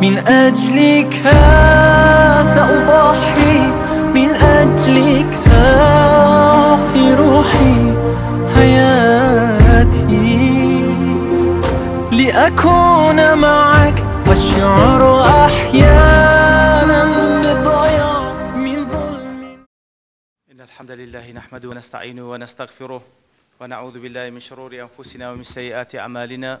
من أجلك سأضحي من أجلك أعطي روحي حياتي لأكون معك والشعر أحيانا بالضياع من ظلم إن الحمد لله نحمده ونستعينه ونستغفره ونعوذ بالله من شرور أنفسنا ومن سيئات أعمالنا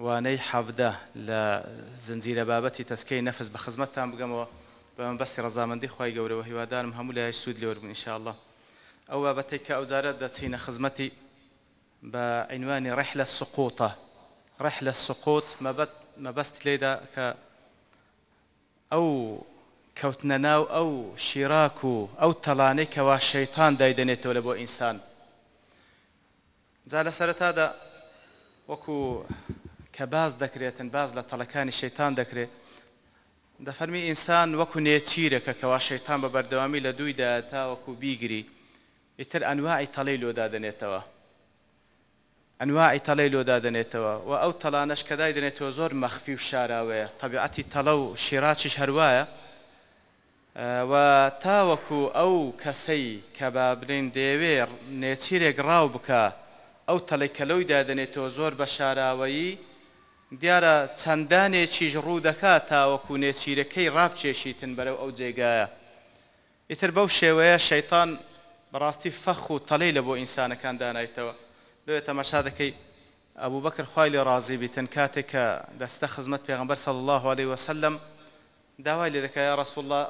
وانەی حەفدە لە زنجیرە بابەتی تەسکەی نەفس بە خزمەتتان بگەمەوە بە من بەستی ڕزامەندی خی گەورەوە هیوادارم هەموو لای سوود لێوەربن انشاءله ئەو بابەتێک کە ئەوزارە دەچینە خزمەتی بە عینوانی ڕح لە سقوتە ڕح لە سقوت مەبەست لێدا کە ئەو کەوتنە ناو ئەو شیراک و ئەو تەلانەی کەوا شەیتان دایدەنێتەوە لە بۆ ئینسان جا لە سەرتادا وەکو کە باز دەکرێتن باز لە تەلەکانی شەیتان دەکرێت دەفەرمی ئینسان وەکو نێچیرەکە کەوا شەیتان بە بەردەوامی لە دوویدا تا وەکو بیگری ئیتر ئەنواعی تەڵەی لۆدا دەنێتەوە ئەنواعی تەڵەی لۆدا دەنێتەوە و ئەو تەلانەش کەدای دەنێتەوە زۆر مەخفی و شاراوەیە طبیعەتی تەڵە و شیراچیش هەروایە و تاوەکو ئەو کەسەی کە بابرین دەیەوێ نێچیرێک ڕاو بکە ئەو تەڵەی کەلەویدا دەنێتەوە زۆر بە شاراوەیی دیارە چەندانێکیش ڕوو دەکات تاوەکو نێچیرەکەی ڕابچێشیتن بەرەو ئەو جێگایە ئیتر بەو شێوەیە شەیتان بەڕاستی فەخ و تەلەی لە بۆ ئینسانەکان دانایتەوە لێ تەماشا دەکەی ئەبوو بەکر خی لێ ڕازی بیتن کاتێک کە دەستە خزمەت پێغمبەر سەڵ الله عليه وسلم داوای لێ دەکای ڕسوله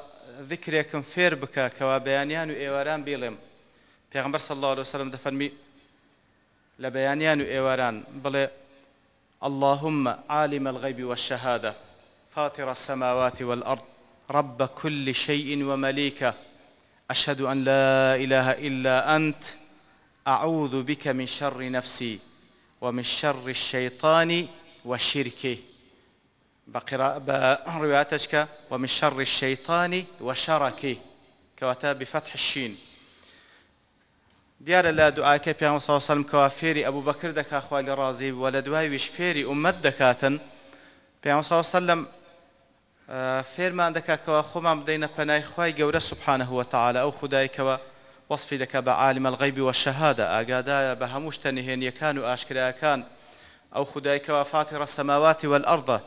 ذکرێکم فێر بکە کەوا بەیانیان و ئێواران بێڵێم پێغمبەر سەڵ الله عليه وسلم دەفەرمی لە بەیانیان و ئێواران بڵێ اللهم عالم الغيب والشهادة فاطر السماوات والأرض رب كل شيء ومليكه أشهد أن لا إله إلا أنت أعوذ بك من شر نفسي ومن شر الشيطان وشركه برواياتك ومن شر الشيطان وشركه كواتا بفتح الشين دیارە لە دوعاکە پیان ساسەلمکەوە فێری ئەبوو بەکر دەکا خوای لە ڕازی وە لە دوایویش فێری عومەت دەکاتن پیان ساسەلم فێرمان دەکاتەوە خۆمان بدەینە پەنای خوای گەورە سبحانە هوتەعاالە ئەو خدایکەوە وەصفی دەکە بە عالمە الغیبی وە شەهادە ئاگادایە بە هەموو شتە نهێنیەکان و ئاشکرایەکان ئەو خدایکەوە فاتی ڕەسەماواتی وەلأەرضە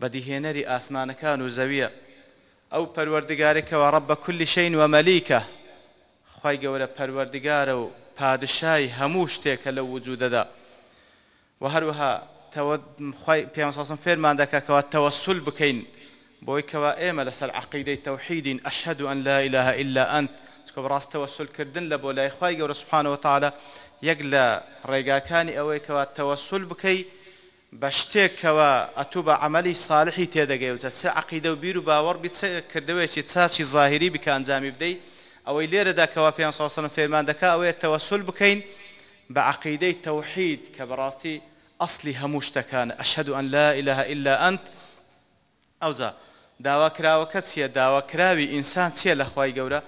بەدیهێنەری ئاسمانەکان و زەویە ئەو پەروەردگارێکەوە ڕەب بە کولی شەین وەمەلیکە خی گەورە پەروەردگارە و پادشای هەموو شتێکە لە وجودەدا و هەروەها پێسم فێرمان دەکەکەەوە تەوەسول بکەین بۆی کەوا ئێمە لەسەر عقیدەی تەوحیدین ئەشهد و ئەن لا إله إلا أنت چکە بڕاستەوە سولکردن لە بۆ لای خی گەورە سوبحانەوە تاالە یەک لە ڕێگاکانی ئەوەی کەوا تەوەسول بکەی بە شتێکەوە ئەتوو بە عملی ساڵحی تێدەگەی وچە سێ عقیدە و بیر و باوەڕ بیت کردوێکی چاچی ظاهری بکانجامی بدەیت ئەوەی لێرەدا کەوا پێ ساڵم فێمان دەکا ئەوەیە تەوەسول بکەین بە عقیدەی تەوحید کە بەڕاستی ئەسلی هەموو شتەکانە ئەشهد ئەن لا إله إلا أنت ئەوزا داواکراوەکە چییە داواکراوی ئینسان چییە لە خی گەورە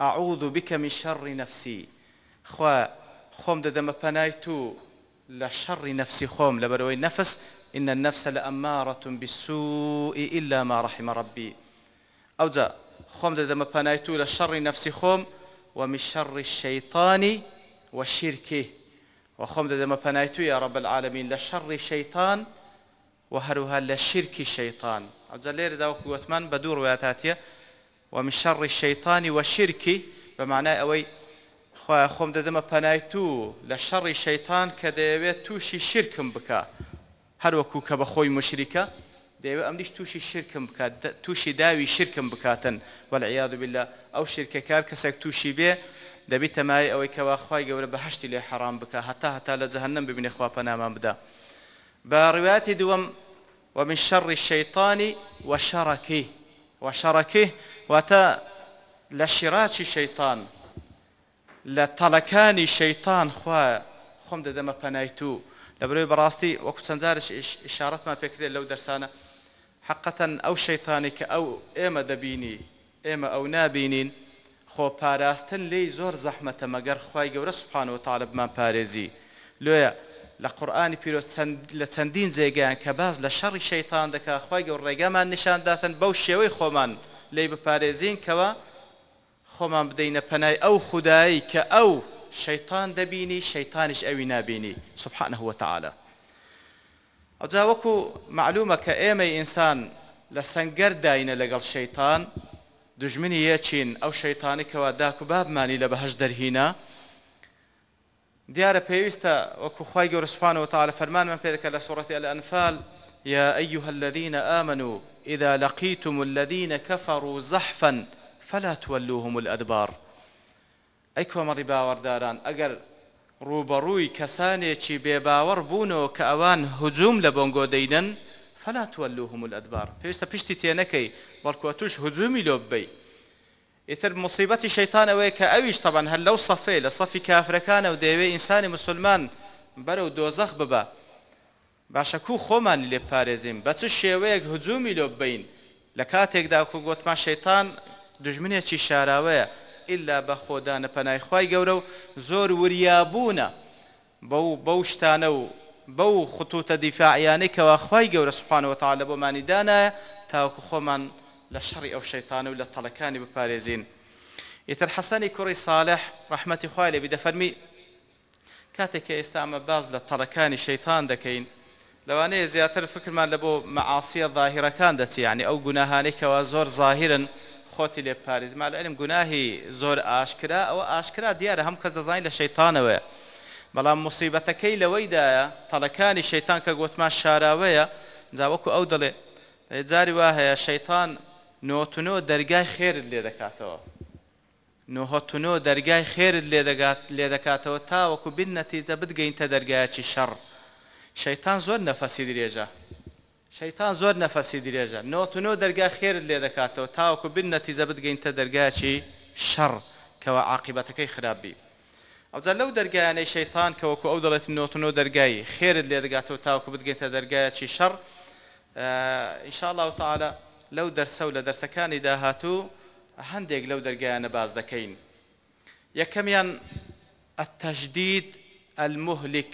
ئاعود و بکەمی شەڕی نەفسی خوا خۆم دەدەمە پەنای تو لە شەڕی نەفسی خۆم لە بەرەوەی نەفس إن النفس لأمارة بالسوء إلا ما رحم ربي أوجا خۆم دەدەمە پەنای تو لە شەڕی نەفسی خۆم وەمی شەڕی شەیتانی وە شیرکی و خۆم دەدەمە پەنای تو یا ڕەب العالمین لە شەڕی شەیتان و هەروها لە شیرکی شەیتان ئەجە لێرەدا وەکو وتمان بە دوو ڕواتاتیە وەمی شەڕی شەیتانی وە شیرکی بەمانای ئەوەی خۆ خۆم دەدەمە پەنای تو لە شەڕی شەیتان کە دەیەوێت تووشی شیرکم بکە هەروەکو کە بە خۆی مشریکە دەیەوێت ئەم دیش تووشی شرکم بکات تووشی داوی شرکم بکاتن وەعیاد بلا ئەو شرکە کار کەسێک تووشی بێ دەبیت تەمای ئەوەی کەواخوای گەورە بە هەشتی لێ حرام بکە هەتا هەتا لە جەهنم ببینێ خواپەنامان بدا بە ڕواتی دووەم ومن شەڕی شەیطانی وەشارەکەی وەشارەکەی واتە لە شیراچی شەیطان لە تەڵەکانی شەیطان خوا خۆم دەدەمە پەنای تو لەبروی بەڕاستی وەکو چەندجارش شارەتمان پێکرێت لەو دەرسانە حقەتەن ئەو شەیتانی کە ئەو ئێمە دەبینی ئێمە ئەو نابینین خۆپاراستن لی زۆر زەحمەتە مەگەر خی گەورە سوپانەوە تاالبمان پارێزی لێە لە قورآانی پیرۆ لە چەندین جێگەیان کە باز لە شەڕی شەیتان دەکا خی گەور ڕێگامان نیشانداتن بەو شێوەی خۆمان لی بپارێزین کەوە خۆمان بدەینە پەنای ئەو خودایی کە ئەو شەیتان دەبینی شەیتانیش ئەوی نبینی سبحانەهوە تعاە ئەوجا وەکو معلومە کە ئێمەی ئینسان لە سنگەر داینە لەگەڵ شەیتان دژمنی یەچین ئەو شەیتانێکەوە داکو بابمانی لە بەهش دەرهینە دیارە پێویستە وەکو خی گەورسپانەوە تاالە فەرمانمە پێدەکە لە سوڕەتی لە ئەنفال یا ئەیها الذين آمنوا إذا لقيتم الذين كفروا زحفا فلا تولوهم الأدبار أي كومري باورداران أجر ڕوبەڕووی کەسانێکی بێباوەڕ بوونەوە کە ئەوان هجووم لە بۆنگۆ دەیدەن فلا تولوهم الادبار پێویستە پشتی تێنەکەی بەڵکووە توش هجومی لۆ ببەی ئیتر مصیبەتی شەیتان ئەوەیە کە ئەویش تەبان هەر لەو سەفێ لە سەفی کافرەکانە و دەیەوێ ئینسانی مسلمان بەرە و دۆزەخ ببە باشەکو خۆمان لێ پارێزیم بە چ شێوەیەک هجومی لۆ ببین لە کاتێکدا کو گوتمان شەیتان دژمنێکی شاراوەیە ئللا بە خۆدانە پەنایخوای گەورە و زۆر وریابوونە بەو بەو شتانە و بەو خطوتە دیفاعیانەی کەواخوای گەورە سوپانەوە تا لە بۆمانی دانایە تاوکو خۆمان لە شەڕی ئەو شەیتانە و لە تەڵەکانی بپارێزین. ئیتر حەسانی کوڕی ساالح ڕحمەتی خوای لەبی دەفەرمی کاتێک کە ئێستا ئەمە باز لە تەڵەکانی شەیتان دەکەین لەوانەیە زیاتر فکرمان لە بۆ مەعاسیە ظاهیرەکان دەچیانی ئەو گوناهانێکەوە زۆر ظاهرن خۆتی لێ پارێزما لە ئەلم گوناهی زۆر ئاشکرا ئەوە ئاشکرا دیارە هەم کەس دەزانین لە شەیتانەوەە بەڵام مصیبەتەکەی لەوەیدایە تەڵەکانی شەیتان کە گوتمان شاراوەیە جاوەکو ئەو دەڵێ جاری وا هەیە شەیتان نۆتونۆ دەرگای خێرت لێ دەکاتەوە نۆهتونۆ دەرگای خێرت لێ دەکاتەوە تاوەکو بین نەتیجە بتگەینتە دەرگایەکی شەڕ شەیتان زۆر نەفەسی درێژە شەیتان زۆر نەفەسی درێژە نۆتونۆ دەرگا خێرت لێ دەکاتەوە تاوەکو بن نەتیزە بگەینتە دەرگاچی شەڕ کەەوە عقیبەتەکەی خراپبی. ئەوجا لەو دەرگایانەی شەیتان کەوەکو ئەو دەڵێت نۆتونۆ دەرگایی خێرت لێ دەگاتەوە تاوەکو بگەینتە دەرگایەکی شەڕ ئینشاءله وتعاالە لەو دەرسە و لە دەرسەکانی داهاتوو هەندێک لەو دەرگایانە باز دەکەین. یەکەمیان ئەتەشدید المهلك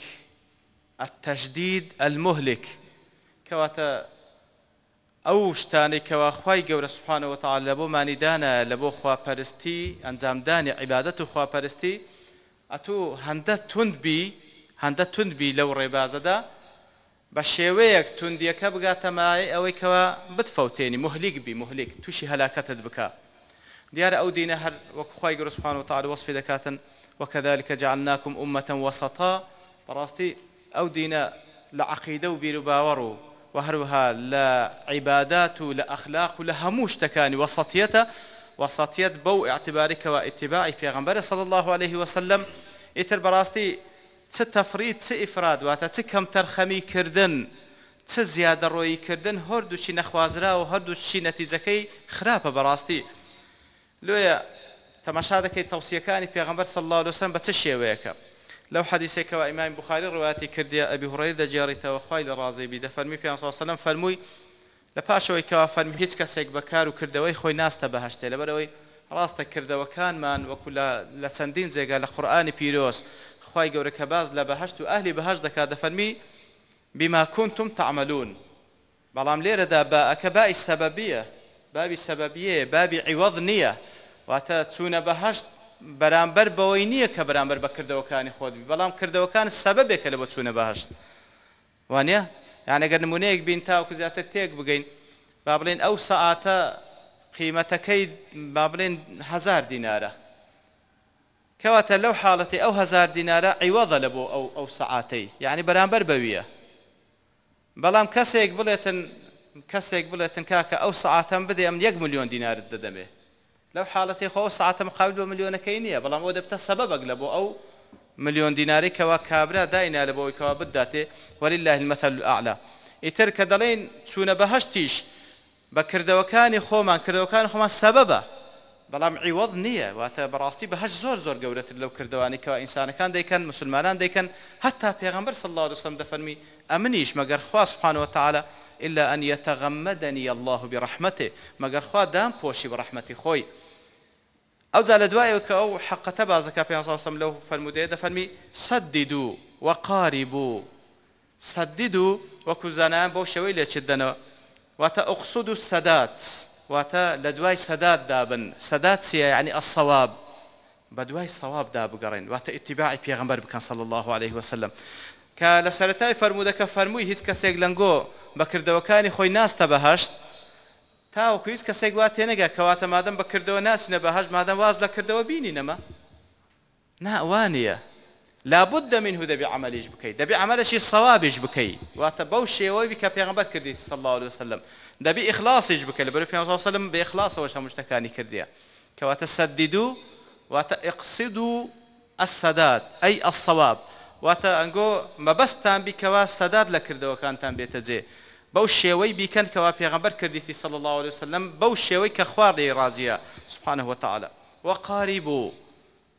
التشديد المهلك کەواتە ئەو شتانی کەواخوای گەورە سوبحانەوە تعال لە بۆ مانیدانە لە بۆ خواپەرستی ئەنجامدانی عیبادەت و خواپەرستی ئەتوو هەندە تونندبی هەندە تونندبی لەو ڕێبازەدا بە شێوەیەک توندیەکە بگاتەمای ئەوەی کەەوە بتفەوتێنی مهلیک بی مهلیک تووشی هەلاکەتت بکە دیارە ئەو دینە هەر وەکخوای گرسپان و تعال وەصفی دەکاتن وەکەذلكکە جعلناکم عمەتەن وەسەتا بەڕاستی ئەو دینە لە عقیدە و بیر و باوەڕ و و هەروها لە عیبادات و لە ئەخلاق و لە هەموو شتەکانی وەسەتیەتە وەسەتیەت بەو اعتبارێکەوە ئتیباعی پێغمبەر صلى الله عليه وسلم ئیتر بەڕاستی چ تەفرید چ ئیفراد واتە چ کەم تەرخەمی کردن چ زیادە ڕۆیی کردن هەردووچی نەخوازرا و هەردووچی نەتیجەکەی خراپە بەڕاستی لێە تەماشا دەکەی تەوسیەکانی پێغمبەر صلى الله عليه وسلم بە چ شێوەیەەکە لەو حەدیسێکەوە ئیمان بخاری ڕواتی کردی ئەبی هوڕێر دەجیێڕیتەوە خی لە ڕازێبی دە فەرمی پێ سەلم فەرمووی لە پاشەوەی کەوا فەرمی هیچ کەسێک بەکار و کردەوەی خۆی ناستە بەهشتێ لەبەرەوەی ڕاستە کردەوەکانمان وەکو لە چەندین جێگا لە قورآانی پیرۆس خی گەورەکە باز لە بەهشت و ئەهلی بەهش دەکات دەفەرمی بیماکونتم تعملون بەڵام لێرەدا بە ئەکە بائی سەبەبیە بابی سەبەبیە بابی عیوەض نییە واتە چوونە بەهشت بەرامبەر بەوەی نییە کە بەرامبەر بە کردەوەکانی خۆتبی بەڵام کردەوەکان سەبەبێکە لە بە چوونە بەهشت وانە یانەگەر نمونەیەک بین تاوکو زیاتر تێک بگەین با بڵێن ئەو سەعاتە قیمەتەکەی با بڵێن هزار دینارە کەواتە لەو حاڵەتی ئەو هزار دینارە عیوەڵە لە بۆ ئەو ئەو سەعاتەی یعنی بەرامبەر بەویە بەڵام کەسێک بڵێتن کەسێک بڵێتن کاکە ئەو سەعاتەم بدێ ئەم یەک میلیۆن دینارت دەدەمێت لەو حاڵەتی خۆ ساعتم قاو بۆ ملیۆنەکەی نییە بەڵام ئەو دەبتە سەبەبک لە بۆ ئەو ملیۆن دیناریکەوە کابرا داینا لە بەوەیکەوە بداتێ وەلیله مەثل ئاعلا ئیتر کە دەڵێن چوونە بەهشتیش بەکردەوەکانی خۆمان کردەوەکان خۆمان سەبەبە بەڵام عیوەض نییە واتە بەڕاستی بەهش زۆر زۆر گەورەتر لەو کردوانی کەەوە ئینسانەکان دەیکەن مسلمانان دەیکەن هەتا پێغمبەر صلی الله وسلم دەفەرمی ئەمنیش مەگەر خوا سبحانه وتعالى إلا أن يتغمدني الله برحمته مگر خوا دام پوشی برحمتی خۆی ئەو جا لە دوایەوە کە ئەو حەقەتە بازەکە پێسەم لەو فەرمودەیە دەفەرمی سەدی دوو وەقاری بوو سەدی دوو وەکو زانان بۆ شەوەی لێچێت دەنەوە واتە ئۆقسود و سەدات واتە لە دوای سەدات دابن سەدات چیە ینی ئەسەواب بە دوای سەواب دابگەڕێن واتە ئیتیباعی پێغمبەر بکەن صل الله عليه وسلم کە لە سەرەتای فەرمودەکە فەرمووی هیچ کەسێک لەنگۆ بەکردەوەکانی خۆی ناستە بەهشت تاوەکو هیچ کەسێک وا تێنەگە کەواتە مادەم بەکردەوە ناسینە بەهش مادەم واز لە کردەوە بینی نەما ناوانە لابد من هو دەبی عملیش بکەیت دەبی عملشی سەوابش بکەیت واتە بەو شێوەی کە پێغمبەر کردی صلی الله عليه وسلم دەبی ئخلاسیش بکە لە بەر پێ وسلم بە ئخلاسەوەش هەموو شتەکانی کردیە کەواتە سەدید و واتە ئقسید و ئەسەدات ئەی ئەسەواب واتە ئەنگۆ مەبەستان بیکەوە سەدات لە کردەوەکانتان بێتە جێ بەو شێوەی بیکەن کەوا پێغمبەر کردیتی سەڵ الله عليه وسلم بەو شێوەی کە خواردی ڕازیە سبحانه وتعالى وقاربوا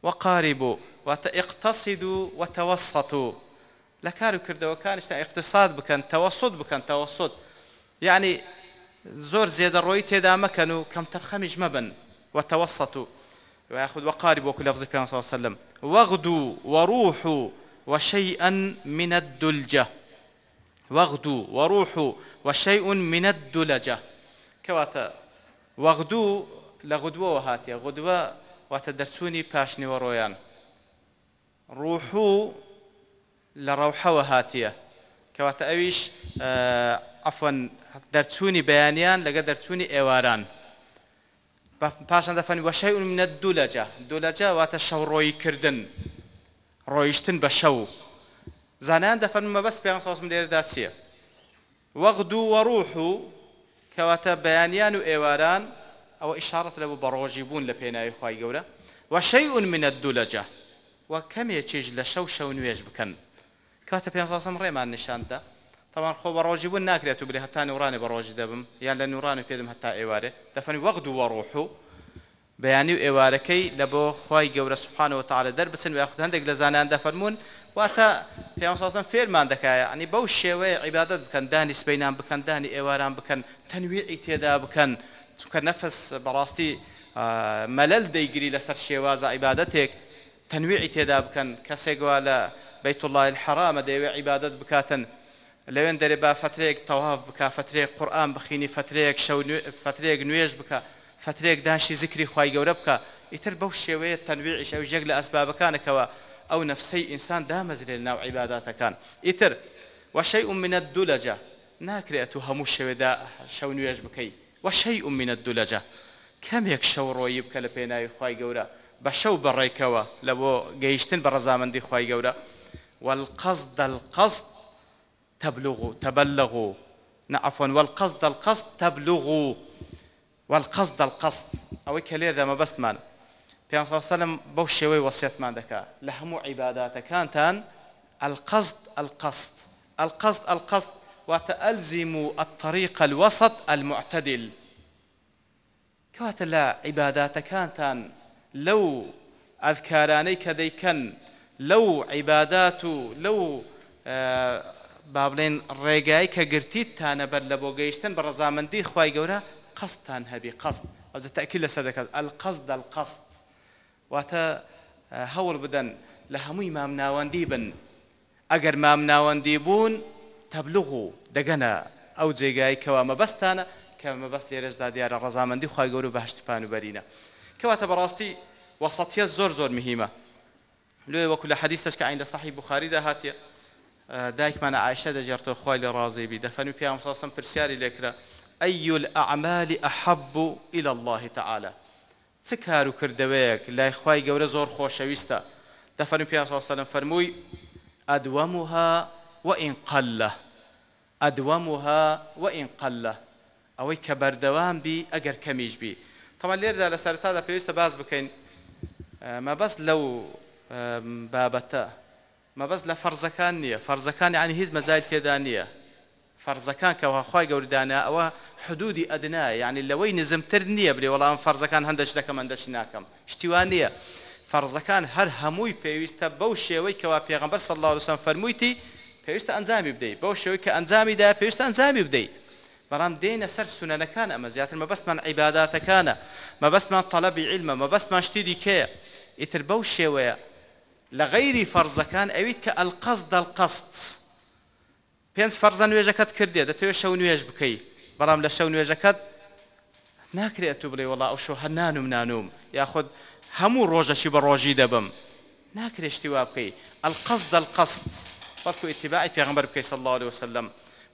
وقاربوا واقتصدوا وتوسطوا لە کار و کردەوەکانشتا اقتصاد بکەن تەوەسط بکەن تەوەسط یعنی زۆر زێدەڕۆی تێدا مەکەن و کەم تەرخەمیش مەبن وتەوەسەتو وياخذ وقارب وكل لفظ النبي صلى الله عليه وسلم وغدو وروحوا وشيئا من الدلجه وەغدو وەڕوح و وەشەی اون منەت دوو لەجە کەواتە وەغدوو لە غدووەوە هاتیە غدووە واتە دەرچوونی پاشنیوە ڕۆیان ڕوحوو لە ڕەوحەوە هاتیە کەواتە ئەویش ئەفەن دەرچوونی بەیانیان لەگە دەرچوونی ئێواران پاشان دەفەن وەشەی اون منەت دوو لەجە دوو لەجە واتە شەو ڕۆیکردن ڕۆیشتن بە شەو زانان دەفەرمە بەس پێ ساسم لێرەدا چییە وەغدو وەڕوح و کەواتە بەیانیان و ئێواران ئەوە ئشارەت لە بوو بەڕۆژی بوون لە پێناوی خی گەورە و شەیون منە دوو لەجە و کەمێکیش لە شەو شەو نوێژ بکەن کاتە پێ ساسم ڕێمان نیشاندا تەوان خۆ بە ڕۆژی بوون ناکرێت و بێ هەتا نورانی بە ڕۆژی دەبم یان لە نورانی پێدم هەتا ئێوارێ دەفەنی وەغد و وەڕوح و بەیانی و ئێوارەکەی لە بۆ خی گەورە سوبحانەوە تاالە دەربچن و خود هەندێک لە زانان دەفەرمونون واتە پێسازن فێرمان دەکایە ئەنی بەو شێوەیە عیبادت بکەن دانی سبینان بکەن دانی ئێواران بکەن تەنویعی تێدا بکەن چونکە نەفس بەڕاستی مەلل دەیگری لەسەر شێوازە عیبادەتێک تەنویعی تێدا بکەن کەسێک وا لە بەیتوڵای حرامە دەیەوێ عیبادت بکاتن لەوێن دەرێ با فترێک تەواف بک فترێک قورآان بخینی فترێک فترێک نوێژ بکە فترێک داشی زیکری خی گەورە بکە ئیتر بەو شێوەیە تەنویعیش ئەو ژێک لە ئەسبابەکانەکەەوە ئەو نفسەی ئینسان دامەزرێت ناو عیباداتەکان ئیتر وەشەی منە دوو لەجە ناکرێت و هەموو شەوێدا شەو نوێژ بکەیت وەشەی منە دوو لەجە کەمێک شەو ڕۆیی بکە لە پێناوی خی گەورە بە شەو بەڕێکەوە لە بۆ گەیشتن بە ڕەزامەندی خی گەورە والقصد القصد تبلغوا تبلغوا عفوا والقصد القصد تبلغوا والقصد القصد ئەوەی کە لێردا مە بەستمانە پێسەلم بەو شێوەی وەسیەتمان دەکا لە هەموو عیبااتەکانتان القصد القصد القصد القصد وتألزموا الطريق الوسط المعتدل کەواتە لە عیبااتەکانتان لەو ئەفکارانەی کە دەیکەن لەو عیبادات و لەو با بڵێن ڕێگایی کە گرتیتانە بەر لە بۆ گەیشتن بە ڕزامەندی خی گەورە قستان هەبی قست ئەو تەکی لەسەر دەکات ئەلقەست دەلقەست واتە هەوڵ بدەن لە هەمووی مامناوەندی بن ئەگەر مامناوەندی بوون تەبلوغ و دەگەنە ئەو جێگای کەوا مەبەستانە کە مەبەست لێرەشدا دیارە ڕەزامەندی خی گەور و بەهشتپان و بەرینە کەواتە بەڕاستی وەسەتیە زۆر زۆر مهمە لێ وەکو لە حەدیسش کە عین لە صحی بخاریدا هاتیە دایکمانە عیشە دەجێرتەوە خی لە ڕازیبی دەفەن و پیان ساسم پرسیاری لێکرا ئەیل ئەعمالی ئەحەب و إلى الله تعالى چ کار و کردەوەیەک لای خی گەورە زۆر خۆشەویستە دەفەرمی پێسەلم فەرمووی ئەدوەمها وئین قەلە ئەدوەمها وئین قەلە ئەوەی کە بەردەوام بی ئەگەر کەمیش بی تەمان لێردا لە سەرتادا پێویستە باز بکەین مەبەست لەو بابەتە مەبەست لە فەرزەکان نییە فەرزەکانی عنی هیچ مەزای تێدا نییە فەرزەکان کەەوە خی گەوردانە ئەوە حدودی ئەدنایە یعنی لەوەی نزمتر نییە برێ وەڵام فەرزەکان هەندەش دەکە من دەشی ناکەم شتیوان نییە فەرزەکان هەر هەمووی پێویستە بەو شێوەی کەوا پێغمبەر سەڵ لەوسم فەرموویتی پێویستە ئەنجامی بدەیت بەو شێوەی کە ئەنجامیدا پێویستە ئەنجامی بدەیت بەڵام دێنە سەر سونەنەکان ئەمە زیاتر مەبەستمان عیباداتەکانە مەبەستمان تەلەبی علمە مەبەستمان شتی دیکەیە ئیتر بەو شێوەیە لە غەیری فەرزەکان ئەویت کە ئەلقەست دەلقەست. پێنج فەرزە نوێژەکەت کردێ دەتەوێت شەو نوێژ بکەی بەڵام لە شەو نوێژەکەت ناکرێت تو بڵێ وڵا ئەو شەو هەر نانوم نانوم یاخود هەموو ڕۆژەشی بە ڕۆژی دەبم ناکرێشتی وا بکەی ئەلقەست دەلقەست وەکو ئیتیباعی پێغمبەر بکەی صلی الله عليه وسلم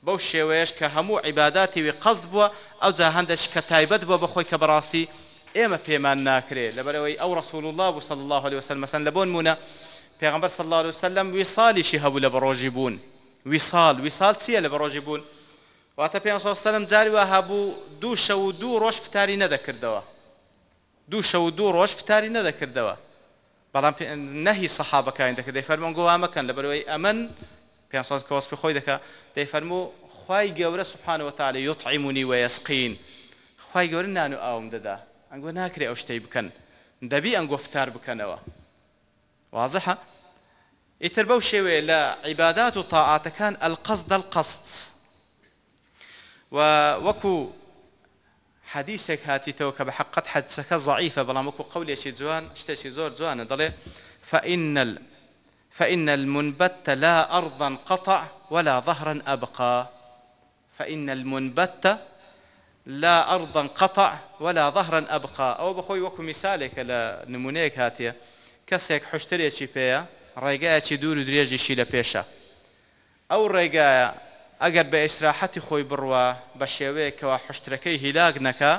بەو شێوەیەش کە هەموو عیباداتی وی قەست بووە ئەو جا هەندەش کە تایبەت بووە بەخۆی کە بەڕاستی ئێمە پێمان ناکرێت لەبەرەوەی ئەو رسول الله بوو صلی الله عليه وسلم مەسەن لە بۆن مونە پێغمبەر صلی الله عليه وسلم وی ساڵیشی هەبوو لە بەڕۆژی بوون ویساڵ ویساڵ چییە لە بە ڕۆژی بوون واتە پێ سەلم جاری وە هەبوو دوو شە و دوو ڕۆژ فتاری نەدەکردەوە دوو شە و دوو ڕۆژ فتاری نەدەکردەوە بەڵام نەهی سەحابەکان دەکە دەی فەرمون گووامەکەن لە بەرەوەی ئەمن پێ کەوەسپی خۆی دەکە دەی فەرموو خی گەورە سوبحانەوە تاالە یوتعیمونی وەسقین خی گەورە نان و ئاوم دەدا ئەنگۆ ناکرێ ئەو شتەی بکەن دەبی ئەنگۆ فتار بکەنەوە وازەحە ئیتر بەو شێوێ لە عیبادات و تاعاتەکان ئەلقەس دەلقەست و وەکو حەدیسێک هاتیتەوە کە بە حقت حەدسەکە زعیفە بەڵام وەکو قولێکی جوان شتێکی زۆر جوانە دەڵێ فإن فإن المنبت لا أرضا قطع ولا ظهرا أبقى فإن المنبت لا أرضا قطع ولا ظهرا أبقى أو بخوي وكو مثالك لنمونيك هاتية كسيك حشتريك بيا ڕێگایەکی دوور و درێژیشی لە پێشە ئەو ڕێگایە ئەگەر بە ئیسراحەتی خۆی بڕوە بە شێوەیەکەوە حشتەکەی هیلاگ نەکە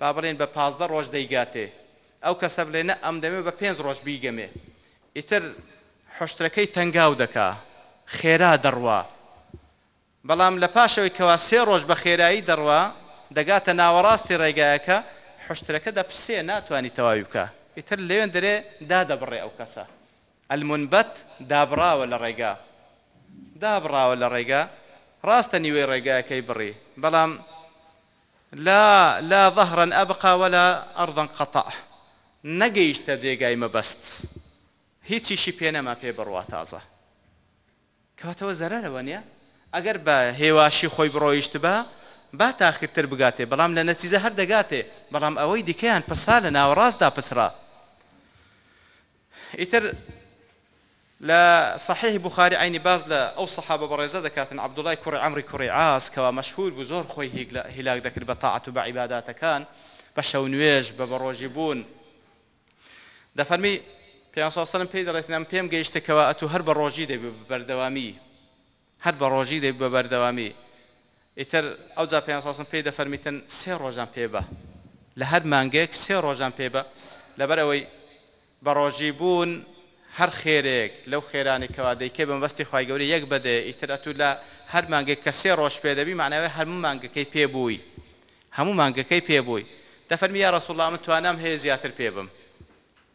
با بڵێن بە پازدە ڕۆژ دەیگاتێ ئەو کەسە بڵێنە ئەم دەمێ بە پێنج ڕۆژ بیگەمێ ئیتر حشتەکەی تەنگاو دەکا خێرا دەڕوا بەڵام لە پاشەوەی کەوا سێ ڕۆژ بە خێرایی دەڕوا دەگاتە ناوەڕاستی ڕێگایەکە حشتەکە دەپسێ ناتوانانی تەواوی بکە ئیتر لەوێن دەرێ دادەبڕێ ئەو کەسە المنبەت دابراوە لە ڕێگا دابراوە لە ڕێگا ڕاستە نیوێ ڕێگایەکەی بڕی بەڵام لا لا ظهرا أبقى ولا أرضا قطع نەگەیشتە جێگای مەبەست هیچیشی پێ نەما پێ بڕوا تازە کەواتەوە زەرەرەوە نیە ئەگەر بە هێواشی خۆی بڕۆیشت بە با تاخیرتر بگاتێ بەڵام لە نەتیزە هەر دەگاتێ بەڵام ئەوەی دیکەیان پسا لە ناوەڕاستدا پسرا ئیتر لە صحیح بخاری عینی باز لە ئەو سەحابە بەڕێزە دەکاتن عبدوڵای کوڕی ئەمری کوڕی ئاس کەەوە مەشهور بوو زۆر خۆی هیلاک دەکرد بە تاعات و بە عیباداتەکان بە شەو نوێژ بە بەڕۆژی بوون دەفەرمی پێسەم پێی دەڵێتم پێم گەیشتەکەەوە ئەتو هەر بە ڕۆژی دەبێ بەردەوامی هەر بە ڕۆژی دەبێ بە بەردەوامی ئیتر ئەو جا پێسەم پێی دەفەرمیتن سێ ڕۆژان پێبە لە هەر مانگەیەک سێ ڕۆژان پێبە لەبەرەوەی بە ڕۆژی بوون هەر خێرێک لەو خێرانی کەوا دەیکێ بمبەستی خی گەوری یەک بەدێ ئیترەتو لە هەر مانگەی کە سێ ڕۆژ پێدەبی مانەوە هەموو مانگەکەی پێبووی هەموو مانگەکەی پێبووی دەفەرمی یا ڕسوڵام من توانم هەیە زیاتر پێ بم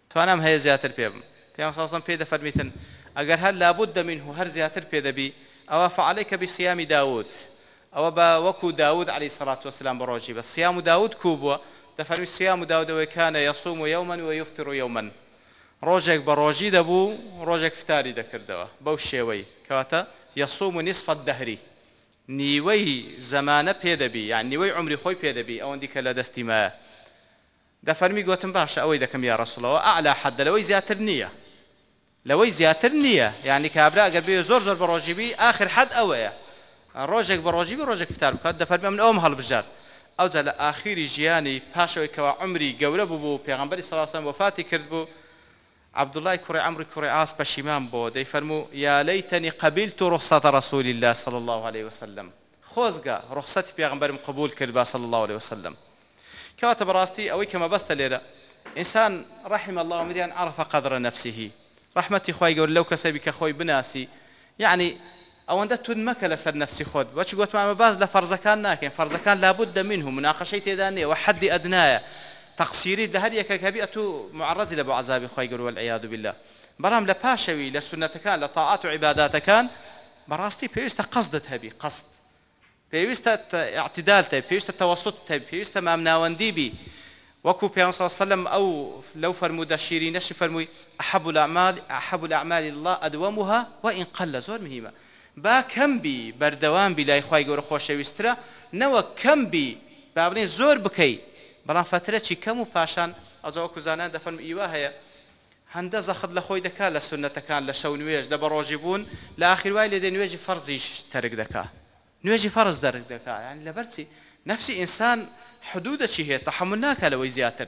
توانم هەیە زیاتر پێ بم پێم پێ دەفەرمیتن ئەگەر هەر لابود دەمین و هەر زیاتر پێدەبی ئەوە فعالی کە بیسیامی داوت ئەوە بە وەکو داود علی سەڵات وسلام بەڕۆژی بە سیام و داود کوبووە دەفەرمی سیام و داودەوەی کانە یەسووم و یەومەن و یفتر و یەومەن ڕۆژێک بە ڕۆژی دەبوو ڕۆژێک فتاری دەکردەوە بەو شێوەی کەواتە یەسوم و نیسفەت دەهری نیوەی زەمانە پێدەبی یان نیوەی عمری خۆی پێدەبی ئەوەندی کە لە دەستیمایە دەفەرمی گوتم باشە ئەوەی دەکەم یا ڕسوڵەوە ئالا حەد لەوەی زیاتر نییە لەوەی زیاتر نییە یعنی کابرا ئەگەر بێ زۆر زۆر بە ڕۆژیبی آخر حد ئەوەیە ڕۆژێک بە ڕۆژیبی ڕۆژێک فتار بکات دەفەرمی من ئەوم هەڵبژار ئەو جە لە ئاخیری ژیانی پاشەوەی کەوا عمری گەورە بوو بوو پێغمبەری سەلاسان وفاتی کرد بوو عبدڵای کوڕی ئەمری کوڕی ئاس پەشیمان بۆ دەیفەرمو یالەی تەنی قبیل تو ڕخسەتە ڕسوولی الله صل الله عليه وسلم خۆزگە ڕخسەتی پێغمبەرم قبول کرد با صل الله عليه وسلم کەواتە بەڕاستی ئەوەی کەمە بەستە لێرە ئینسان ڕحم الله مدیان عرف قدرە نفسیهی ڕحمەتی خی گەور لەو کەسەبی کە خۆی بناسی یعنی ئەوەندە تون مەکە لەسەر نفسی خۆت بەچ گوتمانمە باز لە فەرزەکان ناکەین فەرزەکان لابد دەمین و مناقەشەی تێدا نێ و حەدی ئەدنایە تەقسیری لە هەر یەکە کەبی ئەتو معڕزی لە بۆ عذابی خۆی گەورەوە ئەیاد بلا بەڵام لە پاشەوی لە سنەتەکان لە تاعات و عیبااتەکان بەڕاستی پێویستە قەزدت هەبی قەست پێویستە اعتدالتە پێویستە تەوەسط تەبی پێویستە مامناوەندیبی وەکو پێسەلم ئەو لەو فەرموودە شیری نەشی فەرمووی ئەحب الأعمال أحب الأعمال الله أدومها وإن قل زۆر مهمە با کەم بی بەردەوام بی لای خی گەورە خۆشەویسترە نەوە کەم بی بابنێ زۆر بکەیت بەڵام فترەکی کەم و پاشان ئەجاوە کوزانان دەفەرم ئیوە هەیە هەندە زەخت لە خۆی دەکا لە سنەتەکان لە شەو نوێژ دە بە ڕۆژی بوون لە ئاخیروای لێدە نوێژی فەرزیش تەرک دەکا نوێژی فەرز دەرک دەکا یان لەبەرچی نفسی ئینسان حدودەچی هەیە تەحمل ناکەلەوەی زیاتر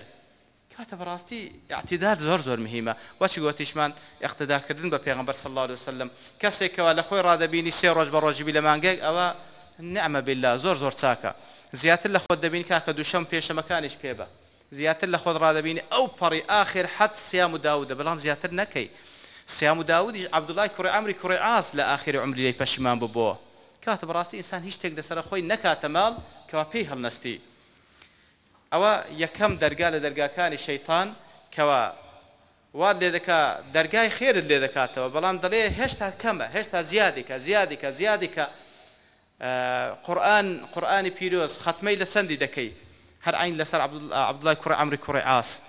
کاتە بەڕاستی یاعتیدار زۆر زۆر مهمە وەچی گۆتیشمان یختداکردن بە پێغمبەر صلی الله عليه وسلم کەسێکەوە لە خۆی ڕادەبینی سێ ڕۆژ بە ڕۆژی بی لە مانگەک ئەوە نەمە بلا زۆر زۆر چاکە زیاتر لە خۆت دەبین کاکە دووشەم پێشەمەکانیش پێبە زیاتر لە خۆت ڕادەبینی ئەو پەڕی آخر حەت سیام و داودە بەڵام زیاتر نەکەی سیام و داودیش عبدوڵای کوڕی ئەمری کوڕی ئاس لە آخری عمری لی پەشیمان ببووە کاتە بەڕاستی ئینسان هیچ شتێک لەسەر خۆی نەکاتە ماڵ کەوا پێی هەڵنەستی ئەوە یەکەم دەرگا لە دەرگاکانی شەیتان کەوا وا لێ دەکا دەرگای خێرت لێ دەکاتەوە بەڵام دەڵێ هێشتا کەمە هێشتا زیادیکە زیادیکە زیادیکە قورآن قورآانی پیرۆز ختمەی لە سندی دەکەی هەر ئاین لەسەر عبدڵای کوڕ ئەمری کوڕی ئاس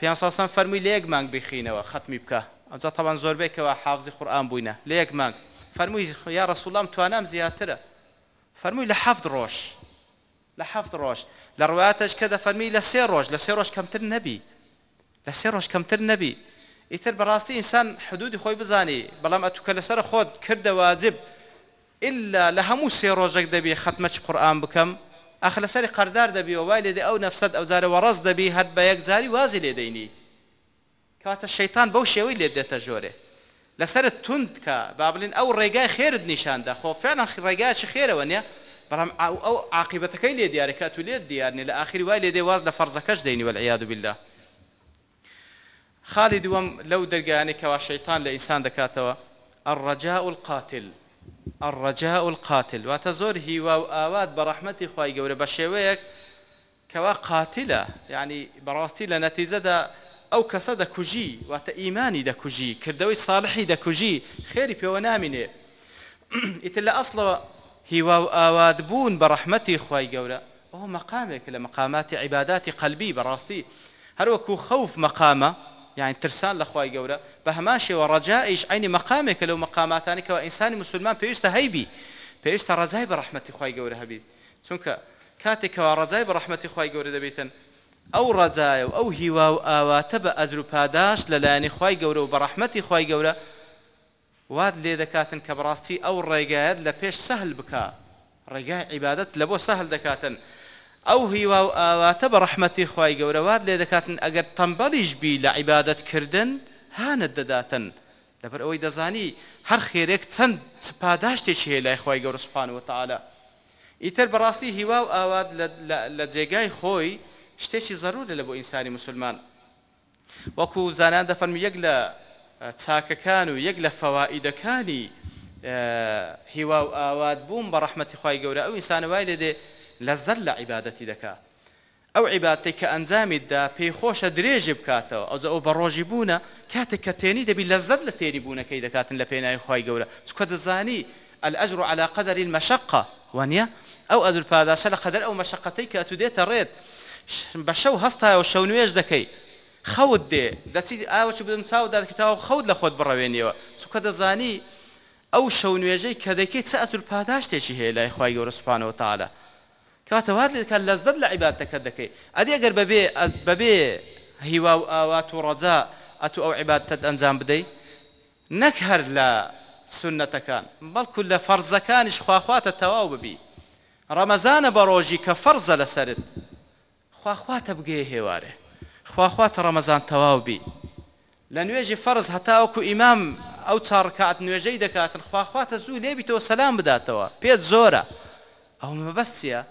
پێیان ساسان فەرمی لە یەک مانگ بخینەوە ختمی بکە ئەجا تاوان زۆربێکەوە حافزی قورآان بووینە لە یەک مانگ فەرمووی یا ڕسوڵام توانام زیاترە فەرمووی لە حەفت ڕۆژ لە حەفت ڕۆژ لە ڕواتش کە دەفەرمی لە سێ ڕۆژ لە سێ ڕۆژ کەمتر نەبی لە سێ ڕۆژ کەمتر نەبی ئیتر بەڕاستی ئینسان حدودی خۆی بزانی بەڵام ئەتوکە لەسەر خۆت کردەواجب إلا لە هەموو سێ ڕۆژێک دەبی خەتمەچ قورآان بکەم ئەخ لە سەری قەردار دەبی و وای لێدە ئەو نەفسەت ئەو زارەوە ڕز دەبی هەر بە یەک زاری وازی لێدەینی کاتە شەیتان بەو شێوەی لێ دێتە جۆرێ لەسرت تند کە با بڵین ئەو ڕێگای خێرت نیشاندا خۆفیانە ڕێگایکی خێرەوە نیە بەڵام ئەو عقیبەتەکەی لێ دیارەکەات و لێت دیارنی لە ئاخری وای لێدێ واز لە فەرزەکەش دەینیوە لە یاد بله خالی دووەم لەو دەرگیانێکەوە شەیتان لە ئینسان دەکاتەوە الرجاء القاتل الرجاء القاتل واتە زۆر هیوا و ئاوات بە ڕەحمەتی خی گەورە بە شێوەیەک کەوا قاتیلە ینی بەڕاستی لە نەتیزەدا ئەو کەسە دەکوژی واتە ئیمانی دەکوژی کردەوەی ساڵحی دەکوژی خێری پێوە نامینێ ئیتر لە ئەسڵەوە هیوا و ئاواد بوون بە ڕەحمەتی خی گەورە ئەو مەقامێک لە مەقاماتی عیباداتی قەلبی بەڕاستی هەروەکو خەوف مەقامە یان ترسان لە خی گەورە بە هەمان شێوە ڕجاائش عینی مەقامێکە لەو مەقاماتانێکەوە ئینسانی مسلمان پێویستە هەیبی پێویستە ڕزای بە ڕحمەتی خی گەورە هەبیت چونکە کاتێکەوە ڕزای بە ڕحمەتی خی گەورە دەبێتن ئەو ڕزایە و ئەو هیوا و ئاواتە بە ئەزر و پاداش لەلایەنی خی گەورە و بە ڕحمەتی خی گەورە واد لێ دەکاتن کە بڕاستی ئەو ڕێگایەت لە پێش سەهل بکە ڕێگای عیبادەت لە بۆ سەهل دەکاتن ئەو هیوا و ئاواتە بە ڕەحمەتی خی گەورەوات لێ دەکاتن ئەگەر تەمبەڵیش بی لە عیباەتکردن هانت دەداتن لەبەر ئەوەی دەزانی هەر خێرێک چەند پاداشتێکی هەیە لای خی گەورە سوپان وتعاە ئیتر بەڕاستی هیوا و ئاوات لە جێگای خۆی شتێکی زەرورە لە بۆ ئینسانی مسلمان وەکو زانان دەفەرمی یەک لە چاکەکان و یەک لە فەوائیدەکانی هیوا و ئاوات بووم بە ڕەحمەتی خی گەورە ئەو ئینسانەوای لێ دێ لەزەر لە عیباەتی دەکات ئەو عیباتەی کە ئەنجامیدا پێی خۆشە درێژی بکاتەوە ئەوز ئەو بە ڕۆژی بوونە کاتێک کە تێنی دەبی لەزەر لە تێری بوونەکەی دەکاتن لە پێناایی خی گەورە چکە دەزانی ئەلئەژر على قدر المشقة وانە ئەو ئەزر پاداشە لە قەدەر ئەو مەشقەتەی کە ئەتودێتە ڕێت بە شەو هەستایەوە شەو نوێژ دەکەی خەوت دێ دەچیت ئاوە چ بدم چاو دادکەتەوە خەوت لە خۆت بڕەوێنیەوە چکە دەزانی ئەو شەو نوێژەی کە دەکەی چ ئەزر پاداشتێکی هەیە لای خی گەورە سوپانەوە تاالە کەواتەوات لێ کە لەزدەت لە عیباتەکە دەکەی ئەدی ئەگەر بەبێ بەبێ هیوا و ئاوات و ڕەجا ئەتو ئەو عیباتەت ئەنجام بدەیت نەک هەر لە سنەتەکان بەڵکو لە فەرزەکانیش خواخواتە تەواو ببی ڕەمەزانە بە ڕۆژی کە فەرزە لەسرت خواخواتە بگەی هێوارێ خواخواتە ڕەمەزان تەواو بی لە نوێژی فەرز هەتاوەکو ئیمام ئەو چاڕکات نوێژەی دەکاتن خواخواتە زوو لێبیتەوە سەسلام بداتەوە پێت زۆرە ئەو مەبەست چیە؟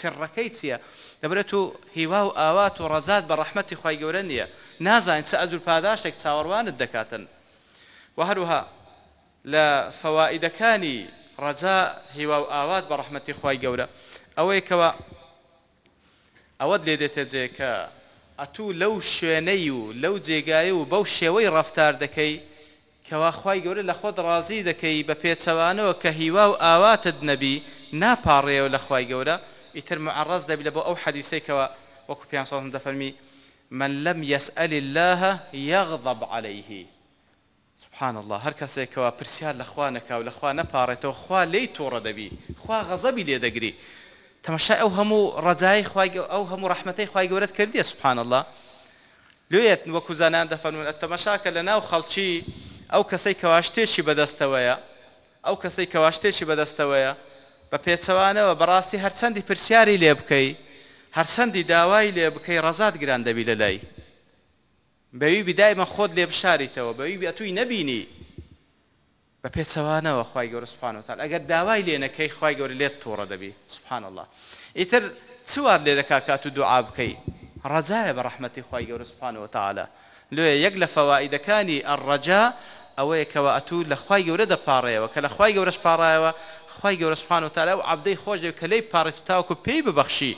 سڕەکەی چییە دەبرێت و هیوا و ئاوات و ڕزات بە ڕەحمەتی خی گەورە نییە نازانین چە ئەزور پاداشتێک چاوەڕوانت دەکاتن و هەروها لە فەوائیدەکانی ڕەجا هیوا و ئاوات بە ڕەحمەتی خی گەورە ئەوەیەکەوە ئەوەت لێ دێتە جێکە ئەتوو لەو شوێنەی و لەو جێگایە و بەو شێوەی ڕفتار دەکەی کەوا خی گەورە لە خۆت ڕازی دەکەی بە پێچەوانەوە کە هیوا و ئاواتت نەبی ناپاڕێەوە لە خی گەورە ئیتر معڕز دەبی لە بۆ ئەو حەدیسەیەوە وەکو پێ ساڵم دەفەرمی من لەم یسئلی اللهە یغضب عليه سبحان الله هەر کەسێکەوە پرسیار لەخوا نەکا و لەخوا نەپارێتەوە خوا لی تۆڕە دەبی خوا غەزەبی لێ دەگری تەمەشا ئەو هەموو ڕزای ئەو هەموو ڕحمەتەی خوای گەورت کردی سبحان الله لێت وەکو زانان دەفەرمون ئەتەمەشاکە لە ناو خەڵکی ئەو کەسەی کەواشتێکی بەدەستەوەیە ئەو کەسەی کەواشتێکی بەدەستەوەیە بە پێچەوانەوە بەڕاستی هەرچەندی پرسیاری لێ بکەی هەرچەندی داوای لێ بکەی ڕزات گران دەبی لە لای بەوی بیدایمە خۆت لێ بشاریتەوە بەوی بێتووی نەبینی بە پێچەوانەوە خی گەورە سوپانەوەتان ئەگەر داوای لێ نەکەی خی گەورە لێت تۆڕە دەبی سوبحان الله ئیتر چوار لێ دەکا کات و دوعا بکەی ڕزایە بە ڕحمەتی خی گەورە سوبحانەوە تاالە لێ یەک لە فەوائیدەکانی ئەڕەجا ئەوەیەکەوە ئەتوو لە خی گەورە دەپاڕێەوە کە لە خی گەورەش پاڕایەوە خی گەورە سوحان و تالا و عبدەی خۆش دەو کە لی پاڕێت تاوکو پێی ببەخشی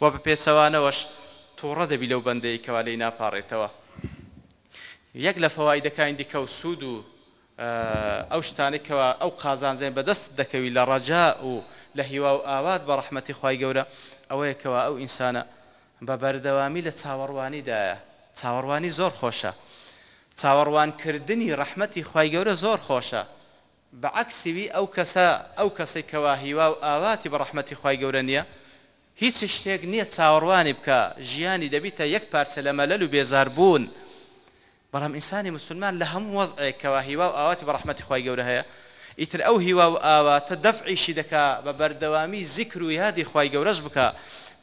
و بە پێچەوانەوەش تووڕە دەبی لەو بەندەی کەوا لی ناپارڕێتەوە یەک لە فەوایدەکانی دیکە و سوود و ئەو شتانێکەوە ئەو قازانزێن بەدەست دەکەوی لە ڕەجا و لە هیوا و ئاوات بە ڕحمەتی خی گەورە ئەوەیەکەوە ئەو ئینسانە بە بەردەوامی لە چاوەڕوانیدایە چاوەڕوانی زۆر خۆشە چاوەڕوانکردنی ڕەحمەتی خی گەورە زۆر خۆشە بەعکسیوی ئەو کەسە ئەو کەسی کەوا هیوا و ئاواتی بە ڕحمەتی خی گەورە نییە هیچ شتێک نییە چاوەڕوانی بکە ژیانی دەبیتە یەک پارچە لە مەلەل و بێزار بوون بەڵام ئینسانی مسلمان لە هەموو وەزعێکەوە هیوا و ئاواتی بە ڕحمەتی خی گەورە هەیە ئیتر ئەو هیوا و ئاواتە دەفعیشی دەکا بە بەردەوامی زیکر و یادی خی گەورەش بکە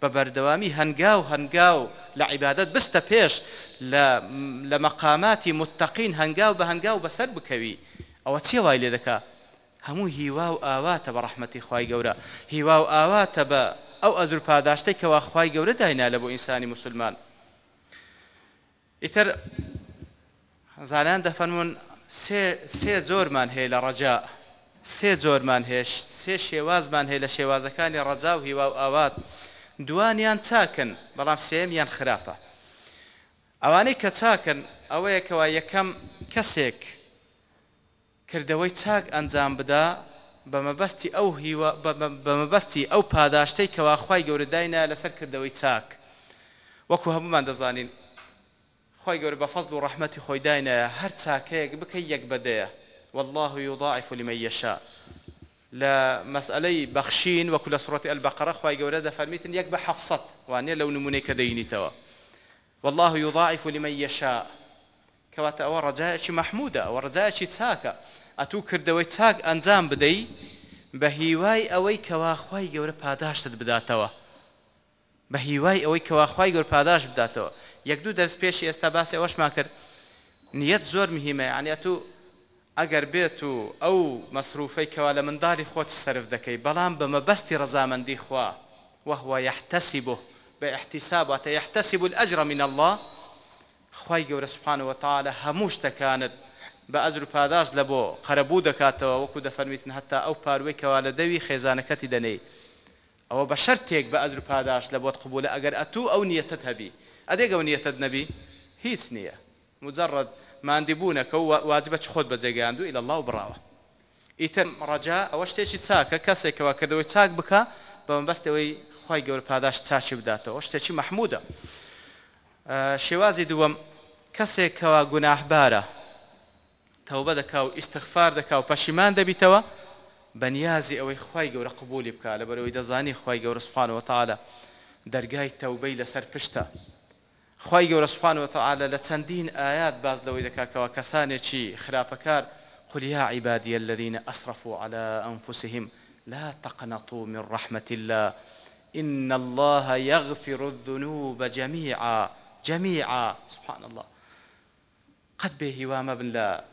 بە بەردەوامی هەنگاو هەنگاو لە عیبادت بستە پێش لە مەقاماتی متتەقین هەنگاو بە هەنگاو بەسەر بکەوی. ئەوە چی وای لێ دەکا هەموو هیوا و ئاواتە بە ڕحمەتی خی گەورە هیوا و ئاواتە بە ئەو ئەزور پاداشتەی کەوا خی گەورە داینا لە بۆ ئینسانی مسلمان ئیتر زانان دەفەنمون سێ زۆرمان هەیە لە ڕەجا سێ زۆرمان هێش سێ شێوازمان هەیە لە شێوازەکانی ڕەجا و هیوا و ئاوات دوانیان چاکن بەڵام سێمیان خراپە ئەوانەی کە چاکن ئەوەیە کەوا یەکەم کەسێک کردەوەی چاک ئەنجام بدا بە مەبەستی ئەو بە مەبەستی ئەو پاداشتەی کەواخوای گەورەداینا لەسەر کردەوەی چاک وەکو هەمومان دەزانین خی گەورە بە فەزل و ڕحمەتی خۆیداینە هەر چاکەیەک بکەی یەک بەدەیە والله يضاعف لمن يشاء لە مەسئلەی بەخشین وەکو لە سوڕەتی ئەلبەقەرە خی گەورە دەفەرمیتن یەک بە حەفسەت وانە لەو نمونەی کە دەینیتەوە والله يضاعف لمن يشاء کەواتە ئەوە ڕجایەکی مەحمودە ئەوە ڕجایەکی چاکە ئەتوو کردەوەی چاک ئەنجام بدەی بە هیوای ئەوەی کەواخوای گەورە پاداشتت بداتەوە بە هیوای ئەوەی کەواخوای گەور پاداش بداتەوە یەک دوو دەست پێشی ئێستا باسی ئەوەشما کرد نیەت زۆر مهمە یانێت و ئەگەر بێت و ئەو مەصروفەی کەوا لە منداڵی خۆت سرف دەکەی بەڵام بە مەبەستی ڕەزامەندی خوا وهو يحتسبه باحتسابات يحتسب الأجر من الله خوای گەورە سبحانه وتعالى هەموو شتەکانت بە ئەزر و پاداش لە بۆ قەرەبوو دەکاتەوە وەکو دەفەرمیتن هەتا ئەو پاروەی کەوا لە دەوی خێزانەکەتی دەنەی ئەوە بە شەرتێک بە ئەزر و پاداش لە بۆت قبولە ئەگەر ئەتوو ئەو نیەتت هەبی ئەدێک ئەو نیەتت نەبی هیچ نییە مجرد مادی بوونەکە و واجبە چ خۆت بەجێگەاند و ئیل الله براوە ئیتر ڕجا ئەوە شتێکی چاکە کەسێکەوە کردەوەی چاک بکە بە مەبەستەوەی خی گەور پاداش چاچی بداتەوە شتێکی مەحمودە شێوازی دووەم کەسێکەوە گوناهبارە تەوبە دەکا و ئیسەخفار دەکا و پەشیمان دەبیتەوە بەنیازی ئەوەی خی گەورە قبولی بکە لە بەرەوەی دەزانی خی گەورە سوپانەوە تاالە دەرگای تەوبەی لەسەر پشتە خی گەورە سوپانەوە تاالە لە چەندین ئايات باز لەوەی دەکاکەوە کەسانێکی خراپەکار قولیا عیبادیە الذين أسرفوا على أنفسهم لا تقنطوا من رحمة الله إن الله يغفر الذنوب جميعا جميعا سبحان الله قد به هوام بن لا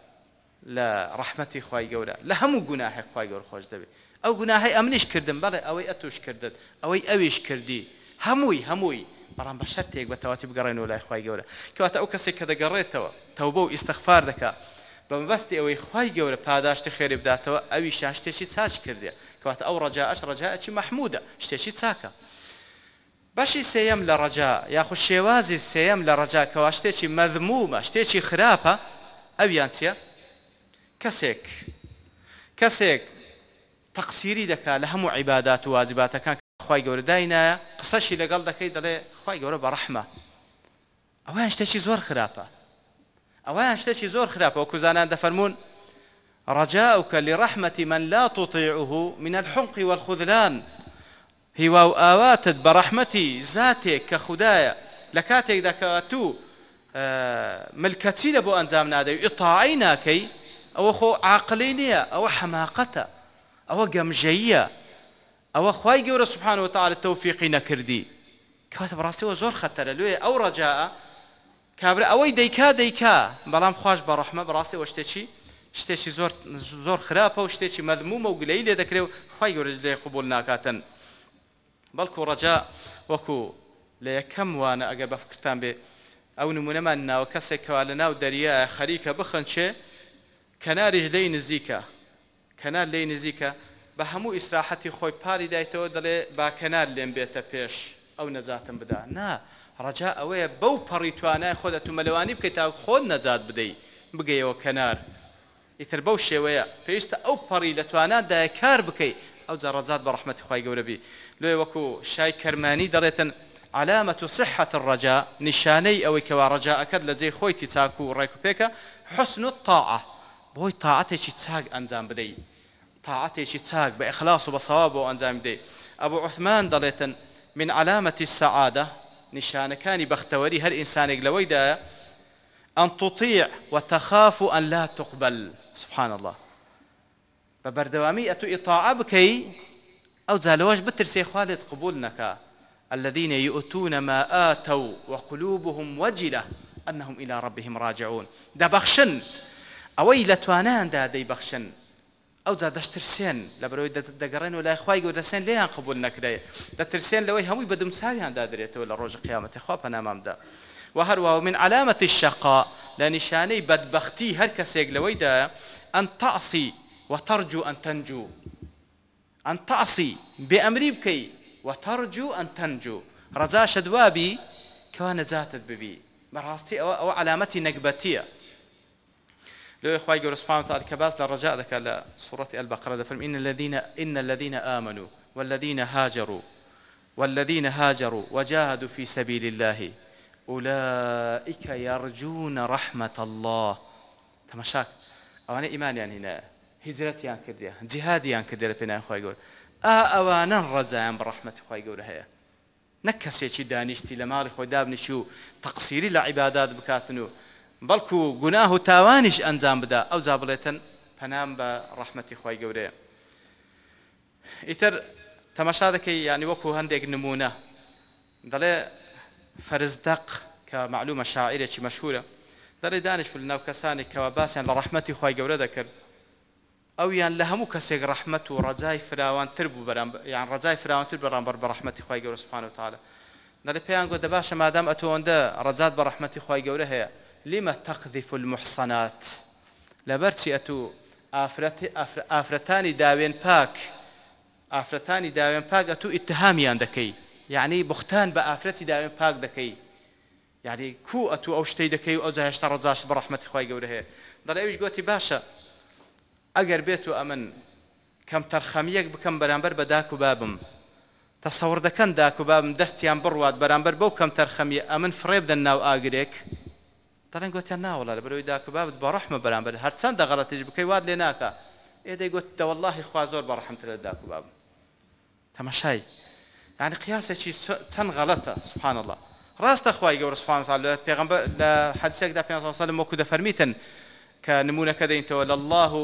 لە ڕحمەتی خی گەورە لە هەموو گوناهی خی گەور خۆش دەبێت ئەو گوناهی ئەمنیش کردم بەڵێ ئەوەی ئەتوش کردت ئەوەی ئەویش کردی هەمووی هەمووی بەڵام بە شەرتێک بەتەواتی بگەڕێنەوە لای خی گەورە کەواتە ئەو کەسێک کە دەگەڕێتەوە تەو بە و ئیسەخفار دکا بەمبەستی ئەوەی خی گەورە پاداشتی خێری بداتەوە ئەوی شاشتێکی چاچ کردێ کەواتە ئەو ڕجااش ڕجاەکی مەحمودە شتێکی چاکە. بەشی سێەم لە ڕجا یاخو شێوازی سێەم لە ڕجا کەوا شتێکی مەذمومە شتێکی خراپە ئەویان چییە؟ کەسێک کەسێک تەقسیری دەکا لە هەموو عیبادات و وازیباتەکان خی گەورە داینایە قسەشی لەگەڵ دەکەی دەڵێ خی گەورە بەڕەحمە ئەوان شتێکی زۆر خراپە ئەوان شتێکی زۆر خراپە و کوزانان دەفەرمونون رجاؤك لرحمة من لا تطيعه من الحمق والخذلان هواو آواتت برحمتي ذاتك كخدايا لكاتك دكاتو ملكتي لبو أنزام نادي إطاعي ناكي ئەوە خۆ عاقلی نییە ئەوە حەماقەتە ئەوە گەمژەیە ئەوە خی گەورە سوبحانەوە تاالە تەوفیقی نەکردی کاتە بڕاستیەوە زۆر خەتەرە لێ ئەو ڕەجاء کابرا ئەوەی دەیکا دەیکا بەڵام خوش بە ڕحمە بڕاستیەوە شتێکی شتێکی زۆر زۆر خراپە و شتێکی مەدمومە و گلەی لێ دەکرێت و خی گەورە لێ قوبول ناکاتن بەڵکو ڕەجا وەکو لە یەکەم وانە ئەگەر بەفکرتان بێ ئەو نمونەمان ناوە کەسێکەوە لە ناو دەریە خەریکە بخەنچێ کەناریش لی نزیکە کەنار لی نزیکە بە هەموو ئیسراحەتی خۆی پاری دایتەوە دەڵێ با کەنار لێم بێتە پێش ئەو نەزاتم بدا نا ڕەجا ئەوەیە بەو پەڕی توانای خۆدە تومەلەوانی بکەیت تا خۆت نەزات بدەیت بگەیەوە کەنار ئیتر بەو شێوەیە پێویستە ئەو پەڕی لە توانادایە کار بکەیت ئەو جا ڕزات بە ڕحمەتی خی گەورەبی لێ وەکو شای کەرمانی دەڵێتن علامەت و صحت ڕەجا نیشانەی ئەوەی کەوا ڕەجاەکەت لە جێی خۆیتی چاکو و ڕێکوپێکە حسن و تاعە بۆی تاعاتێکی چاک ئەنجام بدەیت تاعاتێکی چاک بە ئەخلاص و بەسەوا بۆ ئەنجام بدەی ئەبوو عثمان دەڵێتن من علامەتی سەعادە نیشانەکانی بەختەوەری هەر ئینسانێک لەوەیدایە ئەن تطیع وتەخاف و ئەن لا تقبل سبحان الله بە بەردەوامی ئەتو ئیطاع بکەی ئەو جالەوەش بترسێ خوالت قبول نەکە الذين يؤتون ما آتوا وقلوبهم وجلة أنهم إلى ربهم راجعون دبخشن ئەوەی لە توانیاندا دەیبەخشن ئەو جا دەشترسێن لە برەوەی دەگەڕێن و لای خخوای گەور دەسێن لێیان قبول نەکرێ دەترسێن لەوەی هەمووی بەدم ساویاندا درێتەوە لە ڕۆژ قیامەتی خوا پەنامامدا و هەروە من علامەتی شەقا لە نیشانەی بەدبختی هەر کەسێک لەوەیدا ئەن تاسی وترجو أن تنجو أن تعصي بأمري بكي وترجو أن تنجو رزاش دوابي كوان زاتت ببي براستي أو, أو علامتي نقبتيه لو إخوة يقول سبحانه وتعالى كباس لرجاء ذكى لسورة البقرة دفرم إن الذين إن الذين آمنوا والذين هاجروا والذين هاجروا وجاهدوا في سبيل الله أولئك يرجون رحمة الله تمشاك أوانا إيمان يعني هنا هجرتیان کردیا جهادیان کردی لە پێنای خی گەور ئا ئەوانن ڕجایان بە ڕحمەتی خی گەورە هەیە نەک کەسێکی دانیشتی لە ماڵی خۆی دابنیشی و تەقسیری لە عیبادات بکاتن و بەڵکو گوناه و تاوانیش ئەنجام بدا ئەو جا بڵێتن پەنام بە ڕحمەتی خی گەورەیە ئیتر تەماشا دەکەی یعنی وەکو هەندێک نمونە دەڵێ فەرزدەق کە معلومە شاعیرێکی مەشهورە دەڵێ دانیش لە ناو کەسانی کەەوە باسییان لە ڕحمەتی خی گەورە دەکرد ئەویان لە هەموو کەسێک ڕحمت و ڕزای فراوانتر بوو بەرام یان ڕزای فراوانتر بەڕامبەر بە ڕحمەتی خی گەورە سوپان و تاالە دەڵێ پێیان گۆ دەباشە مادام ئەتۆوەندە ڕزات بە ڕحمەتی خی گەورە هەیە لما تقذف المحصنات لەبەرچی ئەتو ئافرەتانی داوێن پاک ئافرەتانی داوێن پاک ئەتو ئیتهامیان دەکەی یعنی بختان بە ئافرەتی داوێن پاک دەکەی یعنی کو ئەتو ئەو شتەی دەکەی و ئەو جاهێشتا ڕزاش بە ڕحمەتی خی گەورە هەیە دەڵێویش گوتی باشە ئەگەر بێت و ئەمن کەم تەرخەمیەک بکەم بەرامبەر بە داک و بابم تەسەور دەکەن داک و بابم دەستیان بڕوات بەرامبەر بەو کەم تەرخەمی ئەمن فرێب دەن ناو ئاگرێک دەڵێن گوتیان ناوەڵە لە بەرەوەی داکە بابت بە ڕەحمە بەرامبەر هەرچەند دەغەڵەتیش بکەی واد لێ ناکە ئێدەی گوت دەوەڵی خوا زۆر بە ڕەحمتر لە داکو بابم تەمەشای یعنی قیاسێکی چەند غەڵەتە سبحان الله ڕاستە خخوای گەورە سبحان الله پێغمبە لە حەدسێکدا پێ سال وەکو دەفەرمیتن کە نمونونەکە دەینتەوە لە الله و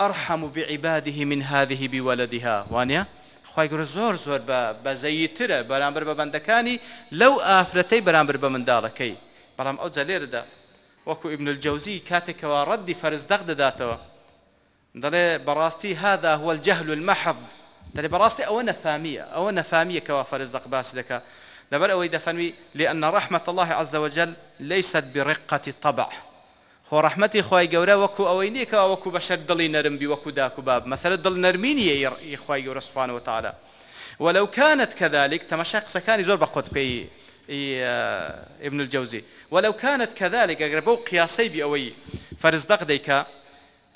ئەرحەم و بعیبادیه من هذه بیوەلەدیها وانە خی گەورە زۆر زۆر بە بەزەییترە بەرامبەر بە بەندەکانی لەو ئافرەتەی بەرامبەر بە منداڵەکەی بەڵام ئەو جەلێردا وەکو ئبن الجەوزی کاتێکەوە ڕەدی فەرزدەق دەداتەوە دەڵێ بەڕاستی هذا هو الجهل المحض دەڵێ بەڕاستی ئەوە نەفامیە ئەوە نەفامیەکەوە فەرزدەق باس دەکە دەبەر ئەوەی دەفەنوی لأن رحمة الله عز وجل ليست برقة طبع خۆ ڕحمەتی خی گەورە وەکو ئەوەی نیکەوە وەکو بەشەر دڵی نەرمبی وەکو داکو باب مەسرە دڵ نەرمینیە یخوای گەورە سوپان وتالە وەلو كانت كذلك تەمەشا قسەکانی زۆر بە قوتپی ابن الجوزي ولو كانت كذلك أقربوا قياسي بأوي فرزدق ديكا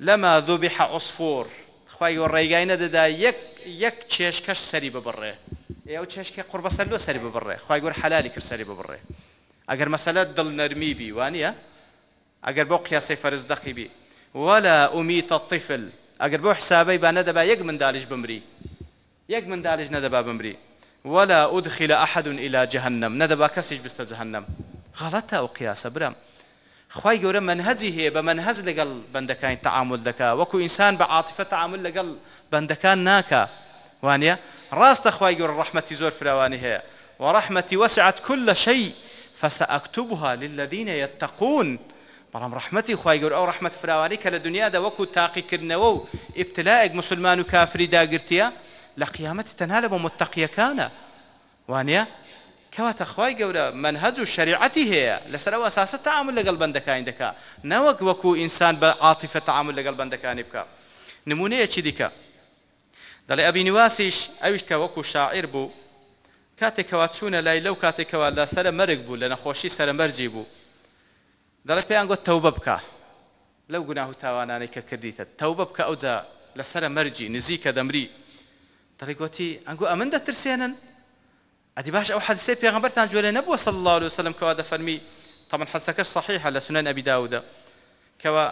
لما ذبح عصفور خواهي والرئيقين دا يك يك تشيشكش سري ببره ئێو چێشکی قوربەسەر لۆ سەری ببڕێ خی گەور حلالی کرد سەری ببڕێ ئەگەر مەسەلە دڵ نەرمی بی وانە ئەگەر بۆ قیاسی فەرز دەقی بی وەلا ئومی تەطیفل ئەگەر بۆ حسابەی با نەدەبا یەک منداڵیش بمری یەک منداڵیش نەدەبا بمری ولا أدخل أحد إلى جهنم ندبا كسيش بست جهنم غلطة أو قياسة برام خی گەورە منهجی هەیە بە منهج لەگەڵ بەندەکانی تعامل دەکا وەکو ئینسان بە عاتفە تعامل لەگەڵ بەندەکان ناکە وانە ڕاستە خی گەورە ڕحمەتی زۆر فراوانی هەیە و ڕحمەتی وەسعات كل شيء فسأكتبها للذين يتقون بەڵام ڕحمەتی خی گەور ئەو ڕحمەت فراوانی کە لە دنیادا وەکو تاقیکردنەوە و ئبتلاەک مسلمان و کافری داگرتیە لە قیامەت تەنها لە بۆ متتەقیەکانە وانە کەواتە خی گەورە منهج و شریعەتی هەیە لەسەرەوە ئەساسە تعامل لەگەڵ بەندەکانی دکا نەوەک وەکو ئینسان بە عاتیفە تعامل لەگەڵ بەندەکانی بکە نمونەیەکی دیکە دەڵێ ئەبینیواسیش ئەویش کە وەکو شاعیر بوو کاتێکەوە چوونە لای لەو کاتێکەوە لە سرە مەرگ بوو لە نەخۆشی سەرمەرجی بوو دەڵێ پێیان گوت تەوبە بکە لەو گوناه و تاوانانەی کە کردیتە تەوبە بکە ئەوجا لە سرە مەرجی نزیکە دەمری دەڵیگوتی ئەنگو ئەمن دەترسێنن ئەدی باش ئەو حەدسێ پێغمبەرتان جوێ نەبووە سەڵ الله عليه وسلم کەوا دەفەرمی طبعا حەسەکە صحيحة لە سنن أبي داود کەوا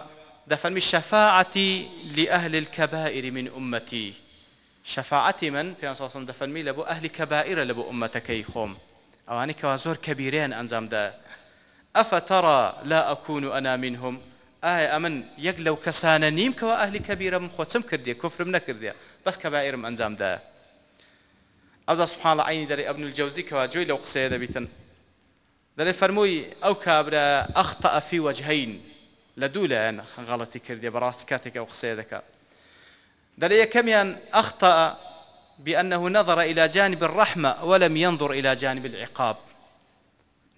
دەفەرمی شفاعتي لأهل الكبائر من أمتي شفاعتي من پێ ساسم دەفەرمی لە بۆ ئەهلی کەبائرە لە بۆ ئومەتەکەی خۆم ئەوانی کەوا زۆر کەبیرێن ئەنجامدا ئەفتەڕ لا أكون أنا منهم ئایا ئەمن یەک لەو کەسانە نیم کەوا ئەهلی کەبیرە من خۆچم کردی کفرم نەکردێ بەس کە باعێرم ئەنجامدا ئەوزا سوحاڵە عینی دەری ئەبن الجەوزی کەوا جوێی لەو قسەیە دەبیتن دەڵێ فەرمووی ئەو کابرا ئەختا ئەفی وەجهین لە دوو لایەن خەنگاڵەتی کردی بەڕاستی کاتێک ئەو قسەیە دەکات دەڵێ یەکەمیان ئەختا بأنه نظر إلى جانب الرحمة ولم ينظر إلى جانب العقاب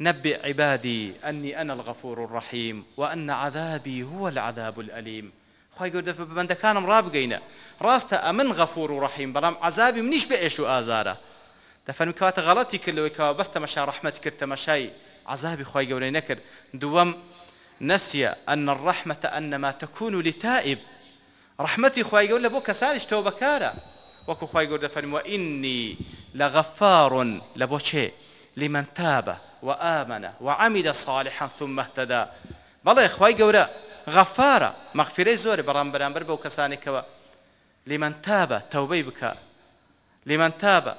نبئ عبادي أني أنا الغفور الرحيم وأن عذابي هو العذاب الأليم پای گەوردە بە بەندەکانم ڕابگەینە ڕاستە ئەمن غەفور و ڕەحیم بەڵام عذابی منیش بە ئێش و ئازارە دەفەرمی کاتە غەڵەتی کردەوەی کەەوە بەستە مەشا ڕحمەت کرد تەمەشای عذابی خی گەورەی نەکرد دووەم نسیە ئەن الرحمة أنما تكون لتائب رحمتي خی گەور لە بۆ کەسانیش تۆ بەکارە وەکو خی گەور دەفەرموە ئینی لە غەفارون لە بۆ چێ لمن تابە وآمنە وعمل صالحا ثم اهتدى بەڵێ خی گەورە غەفارە مەخفرەی زۆری بەڕام بەرامبەر بەو کەسانێکەوە لمن تابە تەوبەی بکە لمن تابە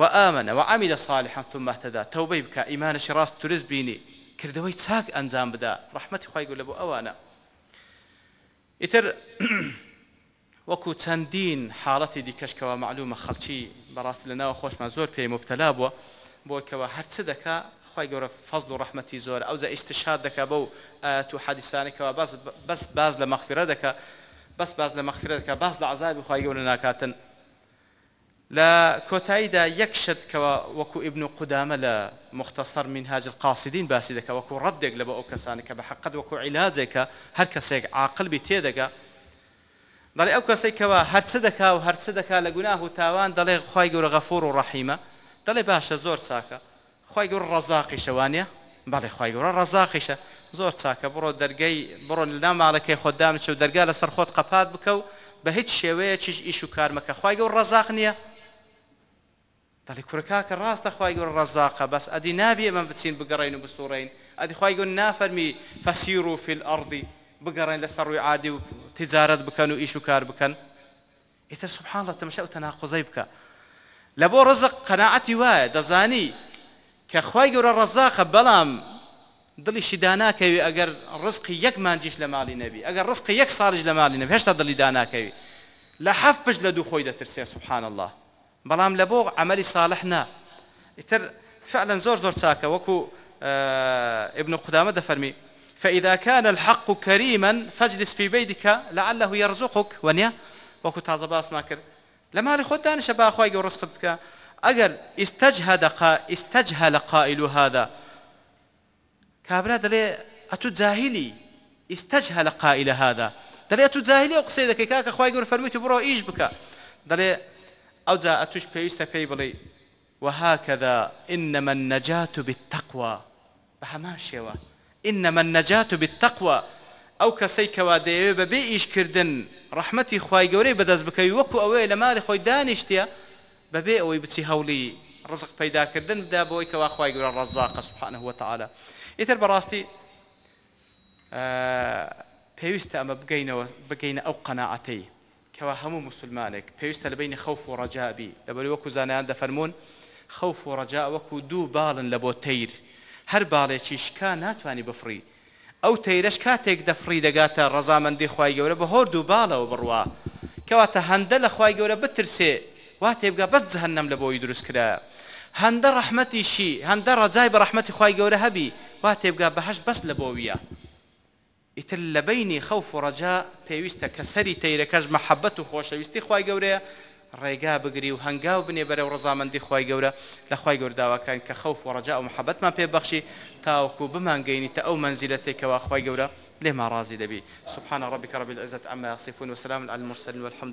و ئامنە و عامی لە ساڵحان تمەتەدا تەوبەی بکە ئیمانەشی ڕاست تورست بینی کردەوەی چاک ئەنجام بدا ڕحمەتی خی گولە بۆ ئەوانە ئیتر وەکو چەندین حاڵەتی دیکەشکەوە معلومە خەڵکی بەڕاستی لەناوە خۆشمان زۆر پێی مبتەلا بووە بۆکەوە هەرچە دەکا خی گەورە فەزل و ڕحمەتی زۆر ئەو ئیسشاد دەکا بەو تو حەدیسانێکەوە بەس باز لە مەخفرە دەکە بەس باز لە مەخفرە دەکە باس لە عذابی خی گەورە ناکاتن لە کۆتاییدا یەک شتکەوە وەکو ئبن و قودامە لە مختصر من هاجر قاسیدین باسی دەکە وەکو ڕدێک لە بە ئەو کەسانەکە بە حقت وەکو عیلاجێکە هەر کەسێک عاقلبی تێدەگە دەڵێ ئەو کەسێکەوە هەرچە دەکا و هەرچە دەکا لە گوناه و تاوان دەڵێ خی گەورە غەفور و ڕەحیمە دەڵێ باشە زۆر چاکە خی گەور ڕزاقی شەوانە بەڵێ خی گەورە ڕزاقیشە زۆر چاکە بڕۆ دەرگەی بڕۆ لە ماڵەکەی خۆدامچە و دەرگا لەسەر خۆت قەپات بکە و بە هیچ شێوەیەکیش ئیش و کارمەکە خی گەور ڕزاق نییە دەڵی کوورکاکە ڕاستە خی گەور ڕزاقە بەس ئەدی نابی ئەمە بچین بگەڕین و بسوڕین ئەدی خی گەور نافەرمی فەسیر و فیل ئەڕدی بگەڕین لەسەر ڕووی عادی و تجارت بکەن و ئیش و کار بکەن ئیتر سبحانڵە تەمەشە و تەناخۆزەی بکە لە بۆ ڕزق قەنەعەتی وایە دەزانی کە خی گەورە ڕزاقە بەڵام دڵیشی داناکەوی ئەگەر ڕزقی یەک مانجیش لە ماڵی نەبی ئەگەر ڕزقی یەک ساڵش لە ماڵی نەبی هێشتا دڵی داناکەوی لە حەف پشت لە دوو خۆی دەترسێ سبحان الله بەڵام لە بۆ ئەمەلی ساڵح نا ئیتر فعلا زۆر زۆر چاکە وەکو ابن قدامة دفرمي فإذا كان الحق كريما فاجلس في بيتك لعله يرزقك ونيا وكو تازه باس ما كر لما لي خد دانش با اخوي ورزقك ئەگەر ئستەجهدە ئستەجهە لە قائل و هادا کابرا دەڵێ ئەتو جاهلی ئستەجهە لە قائلە هادا دەڵێ تو جاهلی ئەو قسەی دەکەی کاکە خخوای گەور فەرمیت و بڕۆ ئیش بکە دەڵێ ئەو جا ئەتوش پێویستە پێی بڵێ وهكذا إنما النجاة بالتقوى بهمان شێوە إنما النجاة بالتقوى ئەو کەسەی کەوا دەیەوێ بە بێ ئیشکردن ڕحمەتی خی گەورەی بەدەست بکەوی وەکو ئەوەیە لە ماری خۆی دانیشتە بەبێ ئەوەی بچی هەوڵی ڕزق پەیداکردن بدا بۆی کەوا خی گەورە ڕزاقە سوبحانە هو تعاالە ئیتر بەڕاستی پێویستە ئەمە بگەینەوە بگەینە ئەو قەنەعەتەی کەوا هەموو مسلمانێک پێویستە لە بینی خەوف و ڕەجابی لەبەری وەکو زانیان دەفەرمونون خەوف و ڕەجا وەکو دوو باڵن لە بۆ تەیر هەر باڵێکی شکا ناتوانانی بفری ئەو تەیرەش کاتێک دەفری دەگاتە ڕزامەندی خی گەورە بە هۆر دوو باڵەوە بڕوا کەواتە هەندە لە خی گەورە بترسێ وا تێبگا بەس جەهنم لە بۆی دروستکرا هەندە ڕەحمەتیشی هەندە ڕەجای بە ڕەحمەتی خی گەورە هەبی وا تێبگا بەهش بەس لە بۆویە ئیتر لە بینی خەوف و ڕەجا پێویستە کە سەری تەیرەکەش مەحەبەت و خۆشەویستی خی گەورەیە ڕێگا بگری و هەنگاو بنێ بەرەو ڕزامەندی خی گەورە لە خی گەورداواکان کە خەوف و ڕەجا و محەبەتمان پێبەخشی تاوەکو بمانگەینی تا ئەو منزیلەتێکەوە خی گەورە لێما ڕازی دەبی سبحانە ڕبی کە ڕبی العزت ئەمە سیفون وسلام على المرسلين والحمد